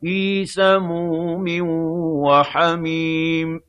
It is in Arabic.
فِي سَمُومٍ وَحَمِيمٍ